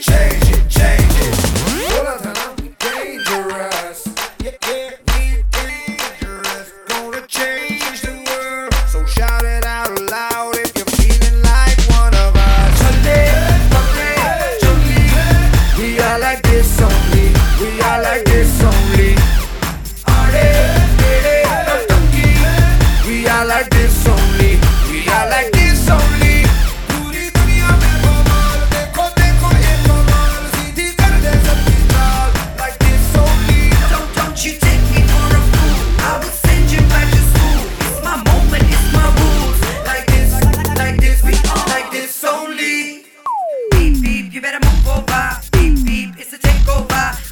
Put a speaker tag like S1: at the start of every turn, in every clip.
S1: change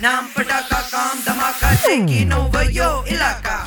S1: नाम पटाखा काम धमाका इलाका।